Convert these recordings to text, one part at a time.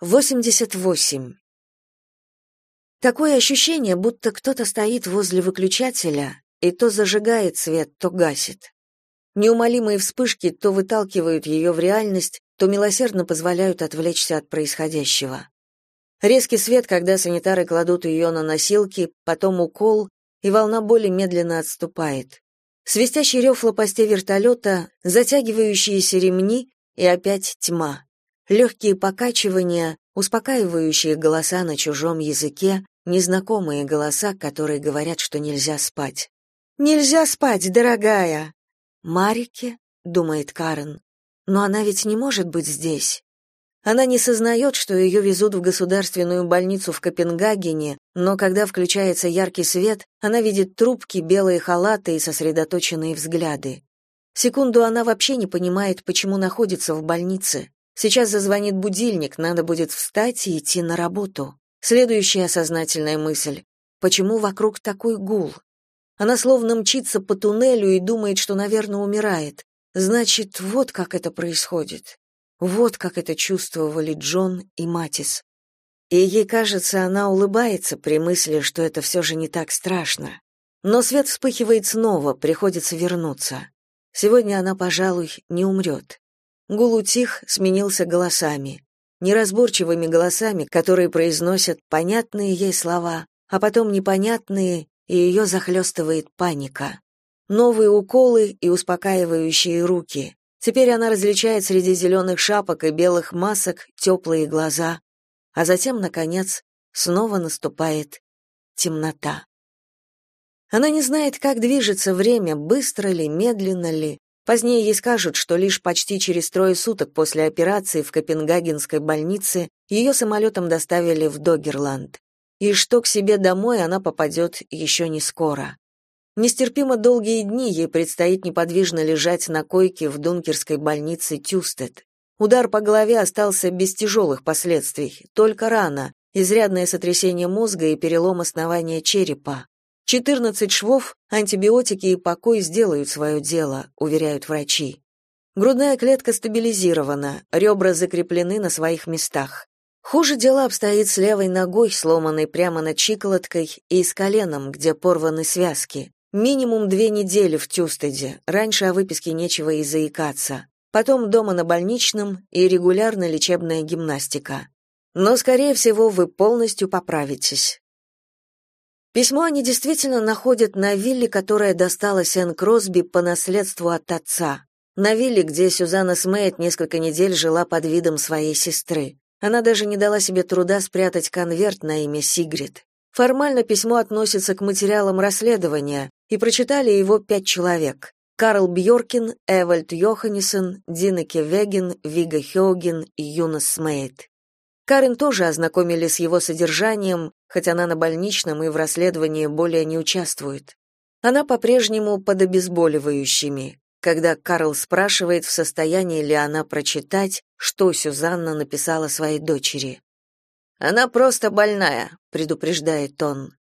88. Такое ощущение, будто кто-то стоит возле выключателя и то зажигает свет, то гасит. Неумолимые вспышки то выталкивают ее в реальность, то милосердно позволяют отвлечься от происходящего. Резкий свет, когда санитары кладут ее на носилки, потом укол, и волна боли медленно отступает. Свистящий рев лопастей вертолета, затягивающиеся ремни и опять тьма легкие покачивания, успокаивающие голоса на чужом языке, незнакомые голоса, которые говорят, что нельзя спать. «Нельзя спать, дорогая!» «Марике?» — думает Карен. «Но она ведь не может быть здесь». Она не сознает, что ее везут в государственную больницу в Копенгагене, но когда включается яркий свет, она видит трубки, белые халаты и сосредоточенные взгляды. Секунду она вообще не понимает, почему находится в больнице. Сейчас зазвонит будильник, надо будет встать и идти на работу. Следующая осознательная мысль. Почему вокруг такой гул? Она словно мчится по туннелю и думает, что, наверное, умирает. Значит, вот как это происходит. Вот как это чувствовали Джон и Матис. И ей кажется, она улыбается при мысли, что это все же не так страшно. Но свет вспыхивает снова, приходится вернуться. Сегодня она, пожалуй, не умрет. Гул утих, сменился голосами. Неразборчивыми голосами, которые произносят понятные ей слова, а потом непонятные, и ее захлестывает паника. Новые уколы и успокаивающие руки. Теперь она различает среди зеленых шапок и белых масок теплые глаза. А затем, наконец, снова наступает темнота. Она не знает, как движется время, быстро ли, медленно ли, Позднее ей скажут, что лишь почти через трое суток после операции в Копенгагенской больнице ее самолетом доставили в Догерланд, и что к себе домой она попадет еще не скоро. Нестерпимо долгие дни ей предстоит неподвижно лежать на койке в дункерской больнице Тюстед. Удар по голове остался без тяжелых последствий, только рана, изрядное сотрясение мозга и перелом основания черепа. 14 швов, антибиотики и покой сделают свое дело, уверяют врачи. Грудная клетка стабилизирована, ребра закреплены на своих местах. Хуже дело обстоит с левой ногой, сломанной прямо над щиколоткой, и с коленом, где порваны связки. Минимум две недели в Тюстеде, раньше о выписке нечего и заикаться. Потом дома на больничном и регулярная лечебная гимнастика. Но, скорее всего, вы полностью поправитесь. Письмо они действительно находят на вилле, которая досталась Энн Кросби по наследству от отца. На вилле, где Сюзанна Смейт несколько недель жила под видом своей сестры. Она даже не дала себе труда спрятать конверт на имя Сигрид. Формально письмо относится к материалам расследования, и прочитали его пять человек. Карл Бьоркин, Эвальд Йоханнесен, Динеке Веген, Вига Хёген и Юнас Смейт. Карен тоже ознакомили с его содержанием, хотя она на больничном и в расследовании более не участвует. Она по-прежнему под обезболивающими. Когда Карл спрашивает, в состоянии ли она прочитать, что Сюзанна написала своей дочери. «Она просто больная», — предупреждает он.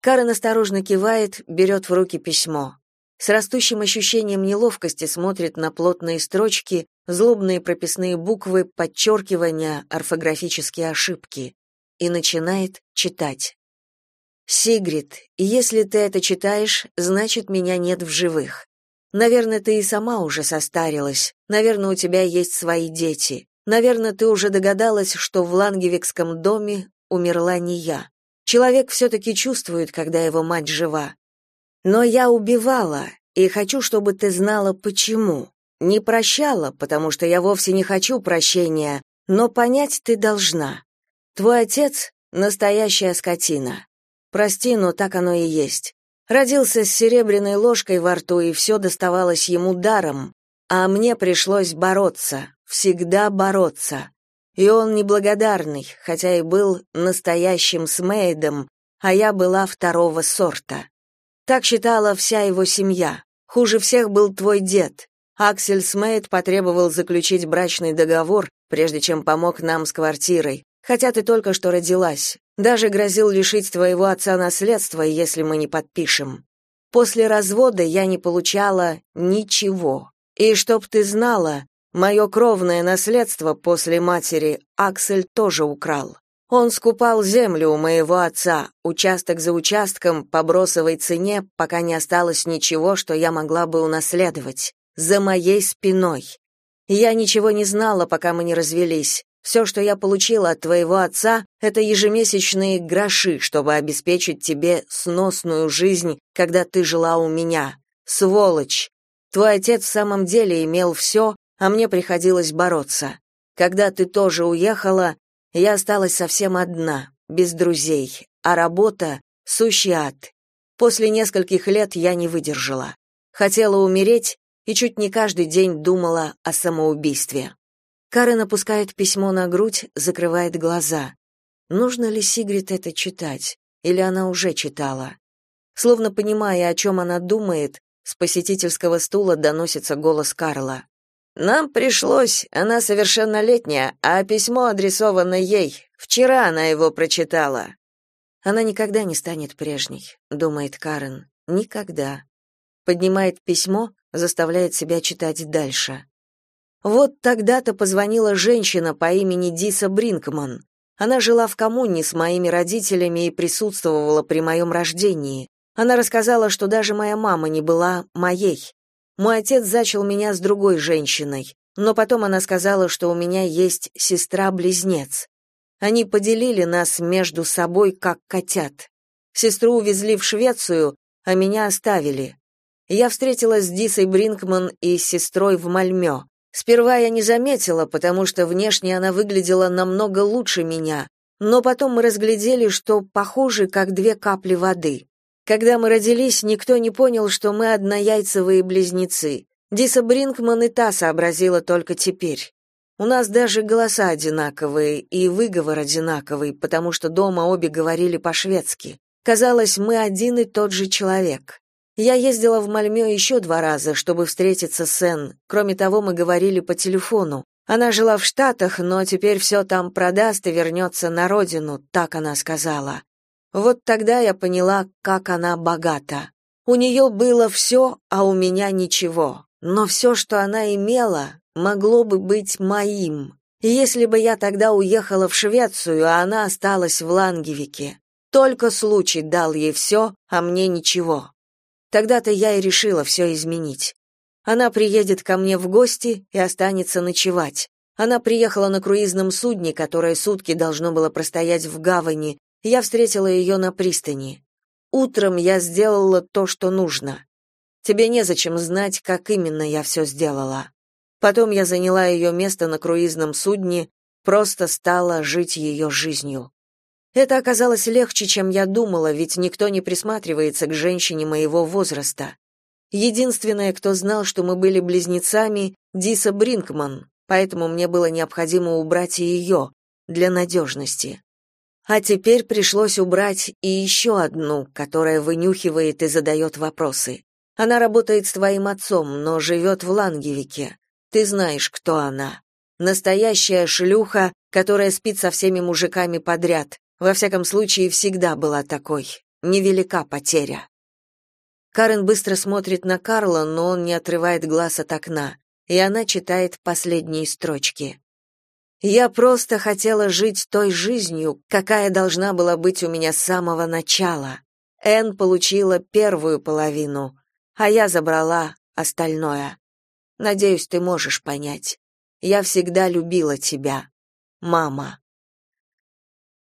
Карен осторожно кивает, берет в руки письмо. С растущим ощущением неловкости смотрит на плотные строчки, злобные прописные буквы, подчеркивания, орфографические ошибки и начинает читать. «Сигрид, если ты это читаешь, значит, меня нет в живых. Наверное, ты и сама уже состарилась. Наверное, у тебя есть свои дети. Наверное, ты уже догадалась, что в Лангевикском доме умерла не я. Человек все-таки чувствует, когда его мать жива. Но я убивала, и хочу, чтобы ты знала, почему. Не прощала, потому что я вовсе не хочу прощения, но понять ты должна. Твой отец — настоящая скотина. Прости, но так оно и есть. Родился с серебряной ложкой во рту, и все доставалось ему даром, а мне пришлось бороться, всегда бороться. И он неблагодарный, хотя и был настоящим Смейдом, а я была второго сорта. Так считала вся его семья. Хуже всех был твой дед. Аксель Смейт потребовал заключить брачный договор, прежде чем помог нам с квартирой, хотя ты только что родилась. Даже грозил лишить твоего отца наследства, если мы не подпишем. После развода я не получала ничего. И чтоб ты знала, Мое кровное наследство после матери Аксель тоже украл. Он скупал землю у моего отца, участок за участком, по бросовой цене, пока не осталось ничего, что я могла бы унаследовать. За моей спиной. Я ничего не знала, пока мы не развелись. Все, что я получила от твоего отца, это ежемесячные гроши, чтобы обеспечить тебе сносную жизнь, когда ты жила у меня. Сволочь! Твой отец в самом деле имел все, а мне приходилось бороться. Когда ты тоже уехала, я осталась совсем одна, без друзей, а работа — сущий ад. После нескольких лет я не выдержала. Хотела умереть и чуть не каждый день думала о самоубийстве. Карен опускает письмо на грудь, закрывает глаза. Нужно ли Сигрид это читать? Или она уже читала? Словно понимая, о чем она думает, с посетительского стула доносится голос Карла. Нам пришлось, она совершеннолетняя, а письмо адресовано ей. Вчера она его прочитала. Она никогда не станет прежней, думает Карен. Никогда. Поднимает письмо, заставляет себя читать дальше. Вот тогда-то позвонила женщина по имени Диса Бринкман. Она жила в коммуне с моими родителями и присутствовала при моем рождении. Она рассказала, что даже моя мама не была моей. Мой отец зачал меня с другой женщиной, но потом она сказала, что у меня есть сестра-близнец. Они поделили нас между собой, как котят. Сестру увезли в Швецию, а меня оставили. Я встретилась с Дисой Бринкман и сестрой в Мальмё. Сперва я не заметила, потому что внешне она выглядела намного лучше меня, но потом мы разглядели, что похожи, как две капли воды. Когда мы родились, никто не понял, что мы однояйцевые близнецы. Диса Бринкман и та сообразила только теперь. У нас даже голоса одинаковые и выговор одинаковый, потому что дома обе говорили по-шведски. Казалось, мы один и тот же человек. Я ездила в Мальмё еще два раза, чтобы встретиться с Энн. Кроме того, мы говорили по телефону. Она жила в Штатах, но теперь все там продаст и вернется на родину, так она сказала. Вот тогда я поняла, как она богата. У нее было все, а у меня ничего. Но все, что она имела, могло бы быть моим. Если бы я тогда уехала в Швецию, а она осталась в Лангевике. Только случай дал ей все, а мне ничего. Тогда-то я и решила все изменить. Она приедет ко мне в гости и останется ночевать. Она приехала на круизном судне, которое сутки должно было простоять в гавани, я встретила ее на пристани. Утром я сделала то, что нужно. Тебе незачем знать, как именно я все сделала. Потом я заняла ее место на круизном судне, просто стала жить ее жизнью. Это оказалось легче, чем я думала, ведь никто не присматривается к женщине моего возраста. Единственное, кто знал, что мы были близнецами, Диса Бринкман, поэтому мне было необходимо убрать и ее, для надежности. А теперь пришлось убрать и еще одну, которая вынюхивает и задает вопросы. Она работает с твоим отцом, но живет в Лангевике. Ты знаешь, кто она. Настоящая шлюха, которая спит со всеми мужиками подряд. Во всяком случае, всегда была такой. Невелика потеря. Карен быстро смотрит на Карла, но он не отрывает глаз от окна, и она читает последние строчки. Я просто хотела жить той жизнью, какая должна была быть у меня с самого начала. Энн получила первую половину, а я забрала остальное. Надеюсь, ты можешь понять. Я всегда любила тебя, мама.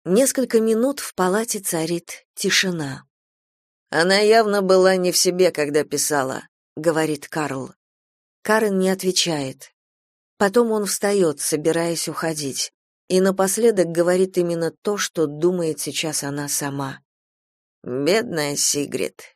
Несколько минут в палате царит тишина. Она явно была не в себе, когда писала, говорит Карл. Карен не отвечает. Потом он встает, собираясь уходить, и напоследок говорит именно то, что думает сейчас она сама. «Бедная Сигрид,